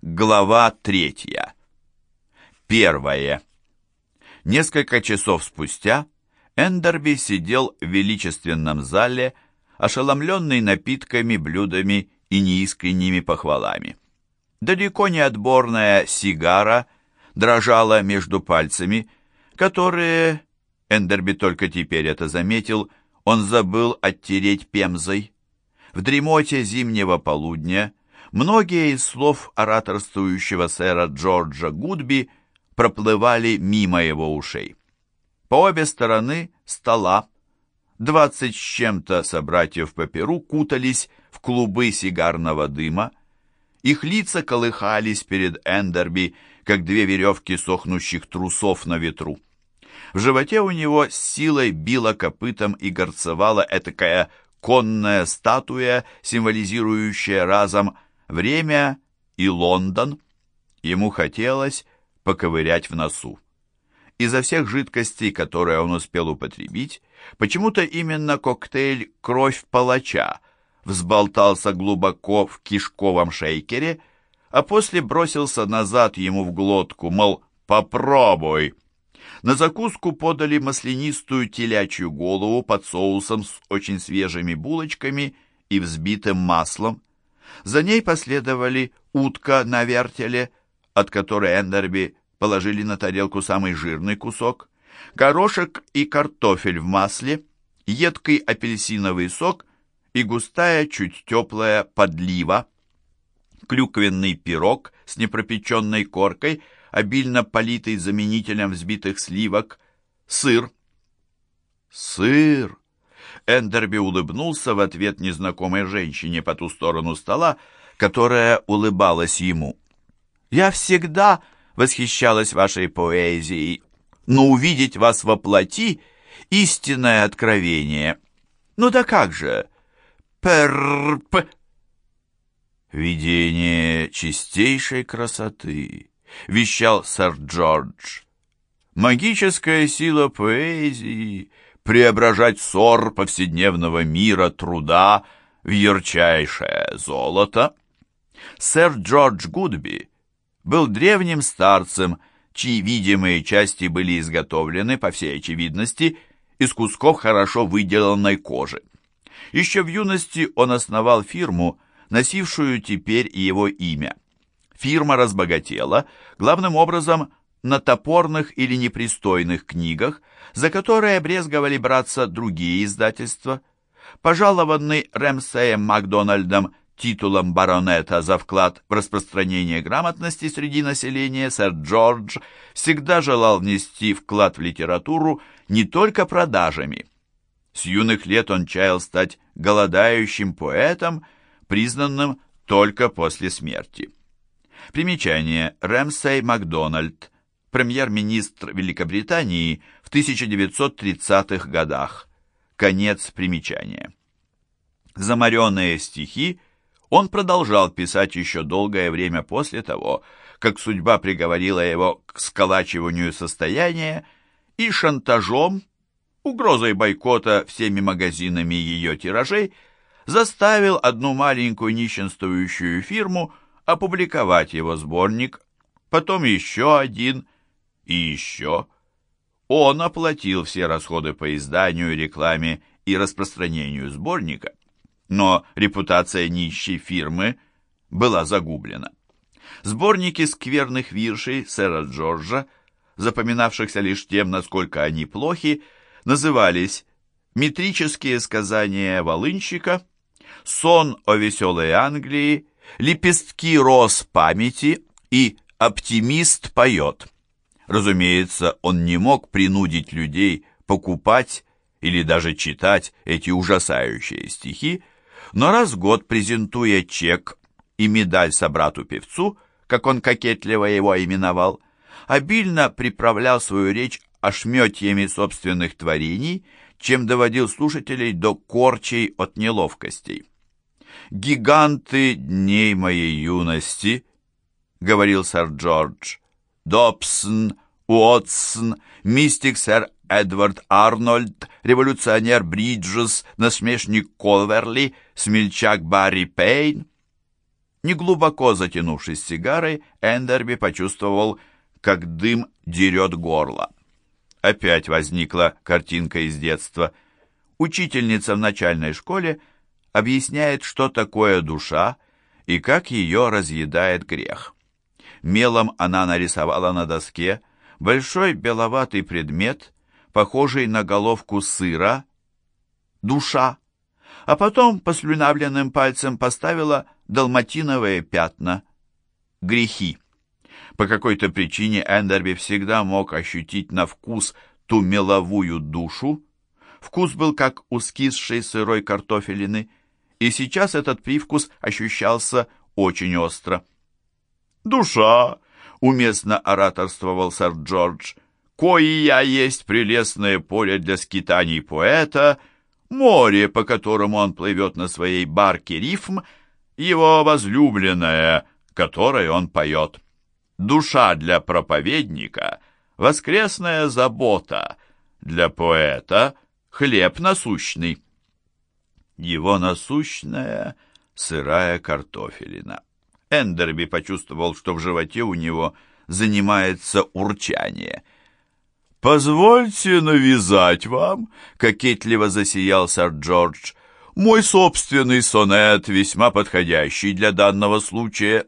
Глава третья. Первое. Несколько часов спустя Эндерби сидел в величественном зале, ошеломленный напитками, блюдами и неискренними похвалами. Далеко не отборная сигара дрожала между пальцами, которые, Эндерби только теперь это заметил, он забыл оттереть пемзой. В дремоте зимнего полудня многие из слов ораторствующего сэра Джорджа Гудби проплывали мимо его ушей. По обе стороны стола двадцать с чем-то собратьев по перу кутались в клубы сигарного дыма, их лица колыхались перед Эндерби, как две веревки сохнущих трусов на ветру. В животе у него с силой било копытом и горцевала этакая конная статуя, символизирующая разом время и Лондон. Ему хотелось поковырять в носу. Изо всех жидкостей, которые он успел употребить, почему-то именно коктейль «Кровь палача» взболтался глубоко в кишковом шейкере, а после бросился назад ему в глотку, мол, «попробуй». На закуску подали маслянистую телячью голову под соусом с очень свежими булочками и взбитым маслом. За ней последовали утка на вертеле, от которой Эндерби положили на тарелку самый жирный кусок, горошек и картофель в масле, едкий апельсиновый сок и густая, чуть теплая подлива, клюквенный пирог с непропеченной коркой – обильно политый заменителем взбитых сливок, сыр. Сыр! Эндерби улыбнулся в ответ незнакомой женщине по ту сторону стола, которая улыбалась ему. «Я всегда восхищалась вашей поэзией, но увидеть вас во плоти — истинное откровение. Ну да как же? Перп...» Видение чистейшей красоты, — вещал сэр Джордж. «Магическая сила поэзии — преображать ссор повседневного мира труда в ярчайшее золото». Сэр Джордж Гудби был древним старцем, чьи видимые части были изготовлены, по всей очевидности, из кусков хорошо выделанной кожи. Еще в юности он основал фирму, носившую теперь его имя – фирма разбогатела, главным образом на топорных или непристойных книгах, за которые брезговали браться другие издательства. Пожалованный Рэмсеем Макдональдом титулом баронета за вклад в распространение грамотности среди населения, сэр Джордж всегда желал внести вклад в литературу не только продажами. С юных лет он чаял стать голодающим поэтом, признанным только после смерти. Примечание. Рэмсей Макдональд, премьер-министр Великобритании в 1930-х годах. Конец примечания. Замаренные стихи он продолжал писать еще долгое время после того, как судьба приговорила его к сколачиванию состояния и шантажом, угрозой бойкота всеми магазинами ее тиражей, заставил одну маленькую нищенствующую фирму – опубликовать его сборник, потом еще один и еще. Он оплатил все расходы по изданию, рекламе и распространению сборника, но репутация нищей фирмы была загублена. Сборники скверных виршей сэра Джорджа, запоминавшихся лишь тем, насколько они плохи, назывались «Метрические сказания волынщика», «Сон о веселой Англии» лепестки роз памяти и оптимист поет. Разумеется, он не мог принудить людей покупать или даже читать эти ужасающие стихи, но раз в год, презентуя чек и медаль собрату-певцу, как он кокетливо его именовал, обильно приправлял свою речь ошметьями собственных творений, чем доводил слушателей до корчей от неловкостей. Гиганты дней моей юности, — говорил сэр Джордж, — Добсон, Уотсон, мистик сэр Эдвард Арнольд, революционер Бриджес, насмешник Колверли, смельчак Барри Пейн. Неглубоко затянувшись сигарой, Эндерби почувствовал, как дым дерет горло. Опять возникла картинка из детства. Учительница в начальной школе объясняет, что такое душа и как ее разъедает грех. Мелом она нарисовала на доске большой беловатый предмет, похожий на головку сыра, душа, а потом послюнавленным пальцем поставила далматиновые пятна, грехи. По какой-то причине Эндерби всегда мог ощутить на вкус ту меловую душу. Вкус был как у скисшей сырой картофелины, и сейчас этот привкус ощущался очень остро. «Душа!» — уместно ораторствовал сэр Джордж. «Коия есть прелестное поле для скитаний поэта, море, по которому он плывет на своей барке рифм, его возлюбленная, которой он поет. Душа для проповедника — воскресная забота, для поэта — хлеб насущный. Его насущная сырая картофелина. Эндерби почувствовал, что в животе у него занимается урчание. «Позвольте навязать вам», — кокетливо засиял сэр Джордж, «мой собственный сонет, весьма подходящий для данного случая»,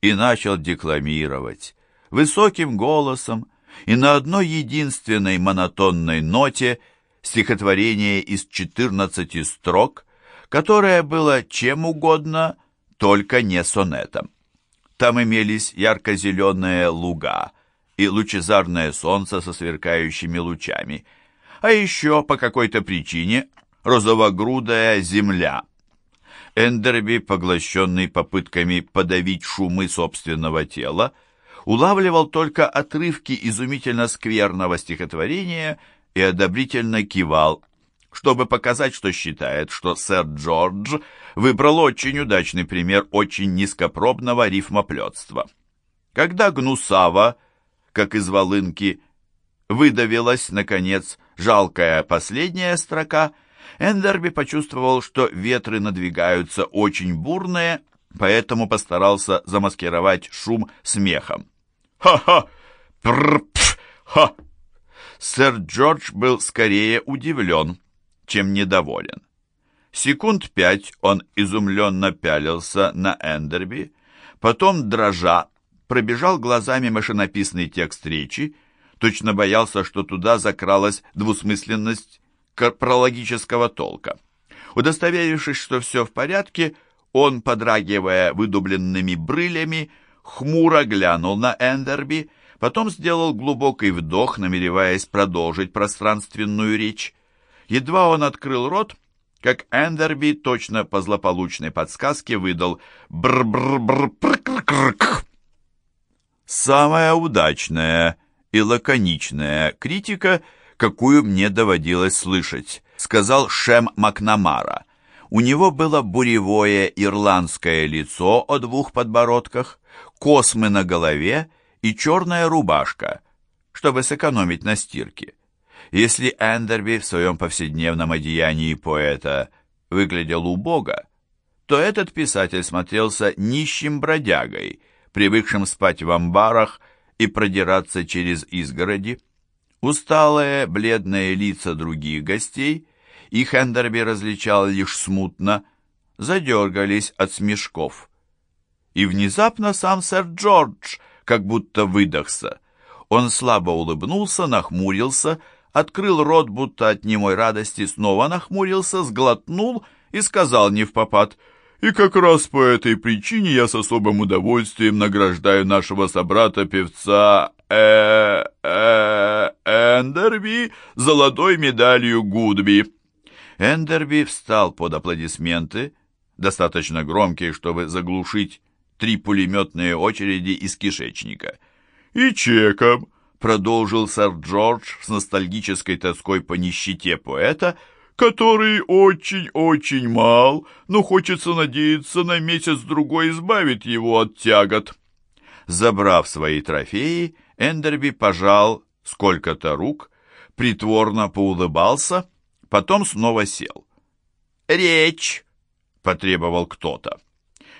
и начал декламировать высоким голосом и на одной единственной монотонной ноте стихотворение из четырнадцати строк, которое было чем угодно — только не сонетом. Там имелись ярко-зеленые луга и лучезарное солнце со сверкающими лучами, а еще по какой-то причине розовогрудая земля. Эндерби, поглощенный попытками подавить шумы собственного тела, улавливал только отрывки изумительно скверного стихотворения и одобрительно кивал, чтобы показать, что считает, что сэр Джордж выбрал очень удачный пример очень низкопробного рифмоплетства. Когда Гнусава, как из волынки, выдавилась, наконец, жалкая последняя строка, Эндерби почувствовал, что ветры надвигаются очень бурные, поэтому постарался замаскировать шум смехом. «Ха-ха! Пр-пф! Сэр Джордж был скорее удивлен, чем недоволен. Секунд пять он изумленно пялился на Эндерби, потом, дрожа, пробежал глазами машинописный текст речи, точно боялся, что туда закралась двусмысленность прологического толка. Удостоверившись, что все в порядке, он, подрагивая выдубленными брылями, хмуро глянул на Эндерби, потом сделал глубокий вдох, намереваясь продолжить пространственную речь. Едва он открыл рот, как Эндерби точно по злополучной подсказке выдал бр бр бр пр Самая удачная и лаконичная критика, какую мне доводилось слышать, сказал Шем Макнамара. У него было буревое ирландское лицо о двух подбородках, космы на голове и черная рубашка, чтобы сэкономить на стирке. Если Эндерби в своем повседневном одеянии поэта выглядел убого, то этот писатель смотрелся нищим бродягой, привыкшим спать в амбарах и продираться через изгороди. Усталые, бледные лица других гостей, их Эндерби различал лишь смутно, задергались от смешков. И внезапно сам сэр Джордж как будто выдохся. Он слабо улыбнулся, нахмурился, открыл рот, будто от немой радости, снова нахмурился, сглотнул и сказал не в попад, «И как раз по этой причине я с особым удовольствием награждаю нашего собрата-певца э э Эндерби золотой медалью Гудби». Эндерби встал под аплодисменты, достаточно громкие, чтобы заглушить три пулеметные очереди из кишечника. «И чеком», продолжил сэр Джордж с ностальгической тоской по нищете поэта, который очень-очень мал, но хочется надеяться на месяц-другой избавить его от тягот. Забрав свои трофеи, Эндерби пожал сколько-то рук, притворно поулыбался, потом снова сел. «Речь!» — потребовал кто-то.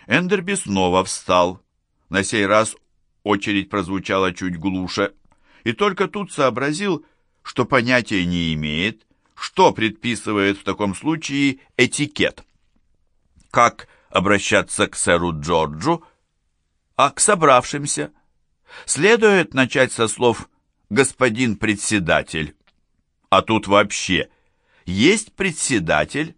Эндерби снова встал. На сей раз очередь прозвучала чуть глуше, и только тут сообразил, что понятия не имеет, что предписывает в таком случае этикет. Как обращаться к сэру Джорджу, а к собравшимся? Следует начать со слов «господин председатель». А тут вообще есть председатель?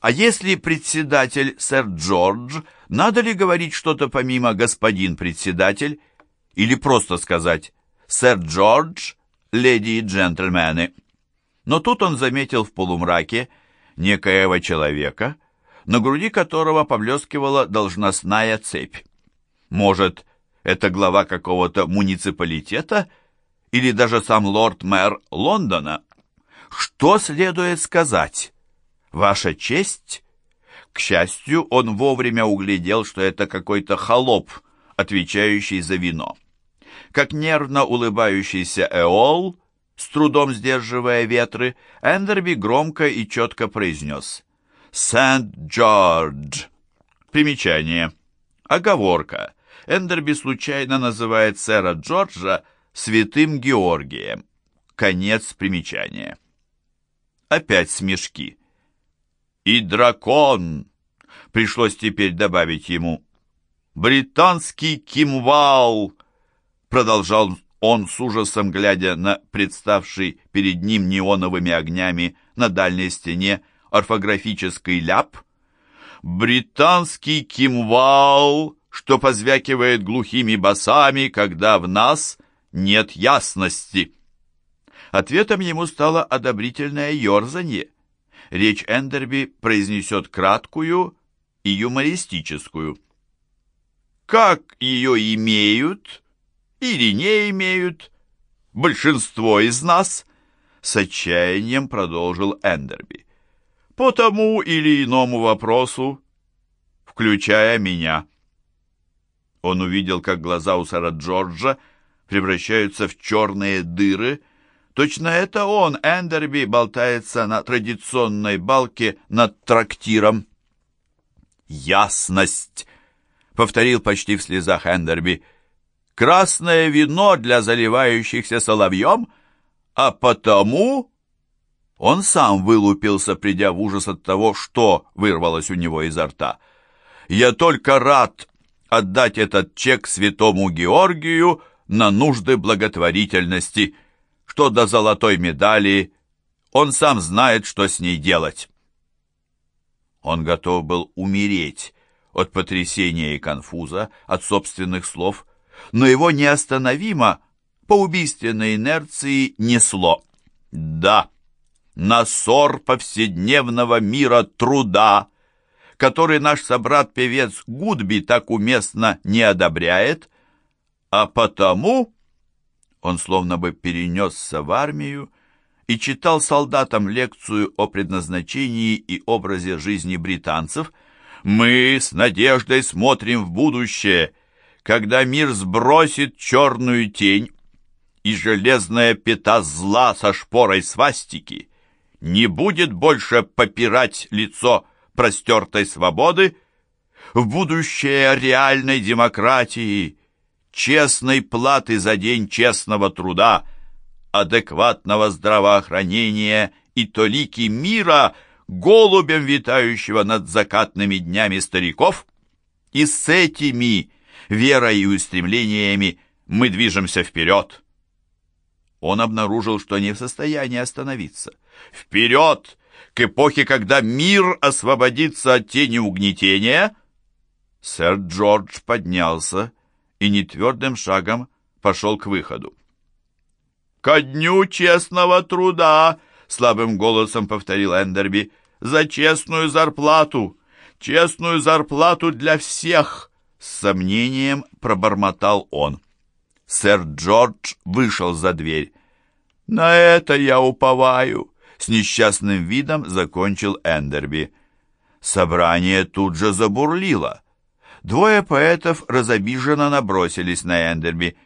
А если председатель сэр Джордж, надо ли говорить что-то помимо «господин председатель» или просто сказать «сэр Джордж, леди и джентльмены»? Но тут он заметил в полумраке некоего человека, на груди которого поблескивала должностная цепь. Может, это глава какого-то муниципалитета или даже сам лорд-мэр Лондона? Что следует сказать? Ваша честь? К счастью, он вовремя углядел, что это какой-то холоп, отвечающий за вино. Как нервно улыбающийся Эол, с трудом сдерживая ветры, Эндерби громко и четко произнес «Сент-Джордж». Примечание. Оговорка. Эндерби случайно называет сэра Джорджа святым Георгием. Конец примечания. Опять смешки. «И дракон!» Пришлось теперь добавить ему. «Британский кимвал!» Продолжал он с ужасом, глядя на представший перед ним неоновыми огнями на дальней стене орфографический ляп. «Британский кимвал!» что позвякивает глухими басами, когда в нас нет ясности. Ответом ему стало одобрительное ерзанье. Речь Эндерби произнесет краткую и юмористическую. Как ее имеют или не имеют большинство из нас, с отчаянием продолжил Эндерби. По тому или иному вопросу, включая меня. Он увидел, как глаза у сэра Джорджа превращаются в черные дыры. Точно это он, Эндерби, болтается на традиционной балке над трактиром. «Ясность!» — повторил почти в слезах Эндерби. «Красное вино для заливающихся соловьем? А потому...» Он сам вылупился, придя в ужас от того, что вырвалось у него изо рта. «Я только рад, отдать этот чек святому Георгию на нужды благотворительности. Что до золотой медали, он сам знает, что с ней делать. Он готов был умереть от потрясения и конфуза, от собственных слов, но его неостановимо по убийственной инерции несло. Да, на ссор повседневного мира труда, который наш собрат-певец Гудби так уместно не одобряет, а потому он словно бы перенесся в армию и читал солдатам лекцию о предназначении и образе жизни британцев, мы с надеждой смотрим в будущее, когда мир сбросит черную тень, и железная пята зла со шпорой свастики не будет больше попирать лицо простертой свободы, в будущее реальной демократии, честной платы за день честного труда, адекватного здравоохранения и толики мира, голубем витающего над закатными днями стариков. И с этими верой и устремлениями мы движемся вперед. Он обнаружил, что не в состоянии остановиться. Вперед! к эпохе, когда мир освободится от тени угнетения, сэр Джордж поднялся и нетвердым шагом пошел к выходу. «Ко дню честного труда!» — слабым голосом повторил Эндерби. «За честную зарплату! Честную зарплату для всех!» С сомнением пробормотал он. Сэр Джордж вышел за дверь. «На это я уповаю!» с несчастным видом закончил Эндерби. Собрание тут же забурлило. Двое поэтов разобиженно набросились на Эндерби.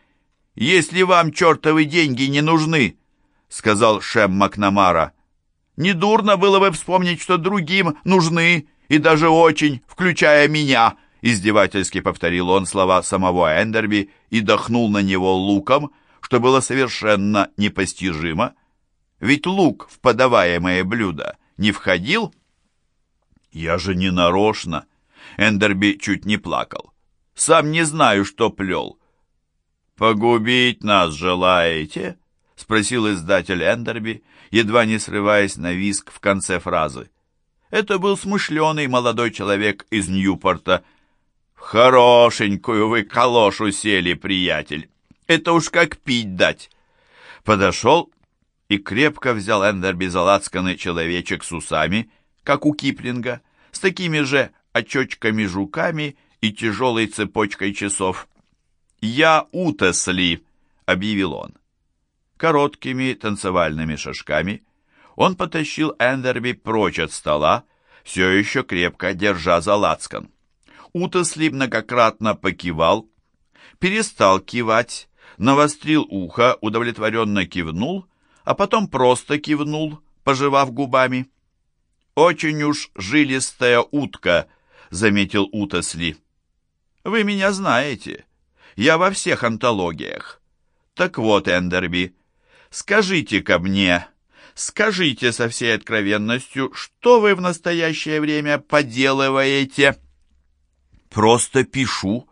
«Если вам чертовы деньги не нужны», — сказал Шем Макнамара, — «недурно было бы вспомнить, что другим нужны, и даже очень, включая меня, Издевательски повторил он слова самого Эндерби и дохнул на него луком, что было совершенно непостижимо. Ведь лук в подаваемое блюдо не входил. Я же не нарочно. Эндерби чуть не плакал. Сам не знаю, что плел. «Погубить нас желаете?» — спросил издатель Эндерби, едва не срываясь на виск в конце фразы. Это был смышленый молодой человек из Ньюпорта. «Хорошенькую вы калошу сели, приятель! Это уж как пить дать!» Подошел и крепко взял Эндерби за лацканы человечек с усами, как у Киплинга, с такими же очечками-жуками и тяжелой цепочкой часов. «Я Утесли», — объявил он. Короткими танцевальными шажками он потащил Эндерби прочь от стола, все еще крепко держа за лацкан. Утесли многократно покивал, перестал кивать, навострил ухо, удовлетворенно кивнул, а потом просто кивнул, пожевав губами. «Очень уж жилистая утка», — заметил Утесли. «Вы меня знаете. Я во всех антологиях. Так вот, Эндерби, скажите-ка мне, скажите со всей откровенностью, что вы в настоящее время поделываете?» «Просто пишу.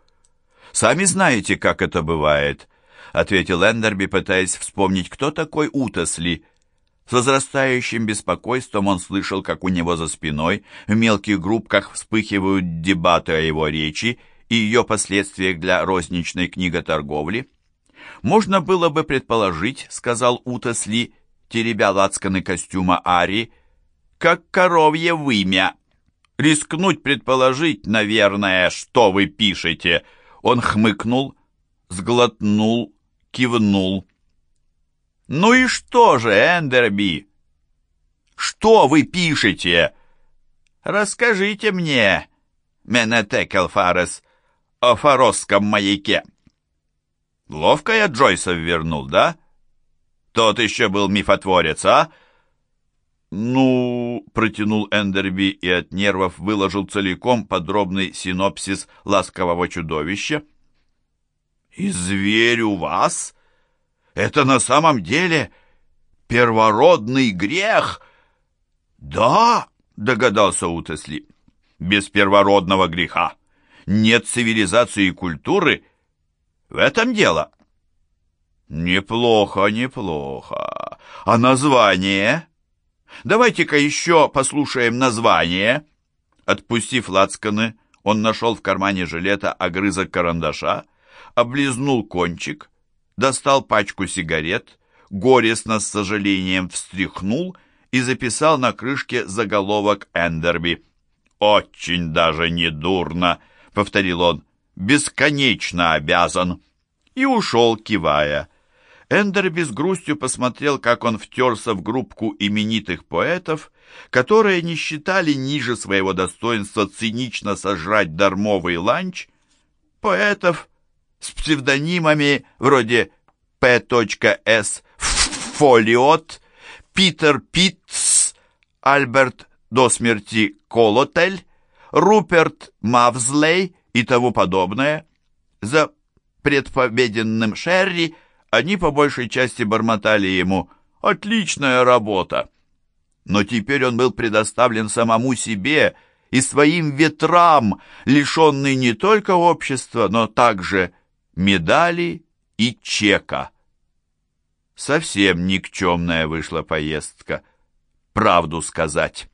Сами знаете, как это бывает», — ответил Эндерби, пытаясь вспомнить, кто такой Утесли. С возрастающим беспокойством он слышал, как у него за спиной в мелких группках вспыхивают дебаты о его речи и ее последствиях для розничной книготорговли. «Можно было бы предположить, — сказал Утесли, теребя лацканы костюма Ари, — как коровье вымя. Рискнуть предположить, наверное, что вы пишете». Он хмыкнул, сглотнул, кивнул. «Ну и что же, Эндерби? Что вы пишете? Расскажите мне, Менетекел Фарес, о фаросском маяке. Ловко я Джойса вернул, да? Тот еще был мифотворец, а? Ну, протянул Эндерби и от нервов выложил целиком подробный синопсис ласкового чудовища. И зверь у вас? Это на самом деле первородный грех? Да, догадался Утесли. Без первородного греха нет цивилизации и культуры. В этом дело. Неплохо, неплохо. А название? Давайте-ка еще послушаем название. Отпустив лацканы, он нашел в кармане жилета огрызок карандаша, облизнул кончик, достал пачку сигарет, горестно с сожалением встряхнул и записал на крышке заголовок Эндерби. «Очень даже не дурно!» — повторил он, — «бесконечно обязан». И ушел, кивая. Эндерби с грустью посмотрел, как он втерся в группку именитых поэтов, которые не считали ниже своего достоинства цинично сожрать дармовый ланч, поэтов с псевдонимами вроде П.С. Фолиот, Питер Питц, Альберт до смерти Колотель, Руперт Мавзлей и тому подобное. За предпобеденным Шерри они по большей части бормотали ему «Отличная работа!». Но теперь он был предоставлен самому себе и своим ветрам, лишенный не только общества, но также медали и чека. Совсем никчемная вышла поездка, правду сказать.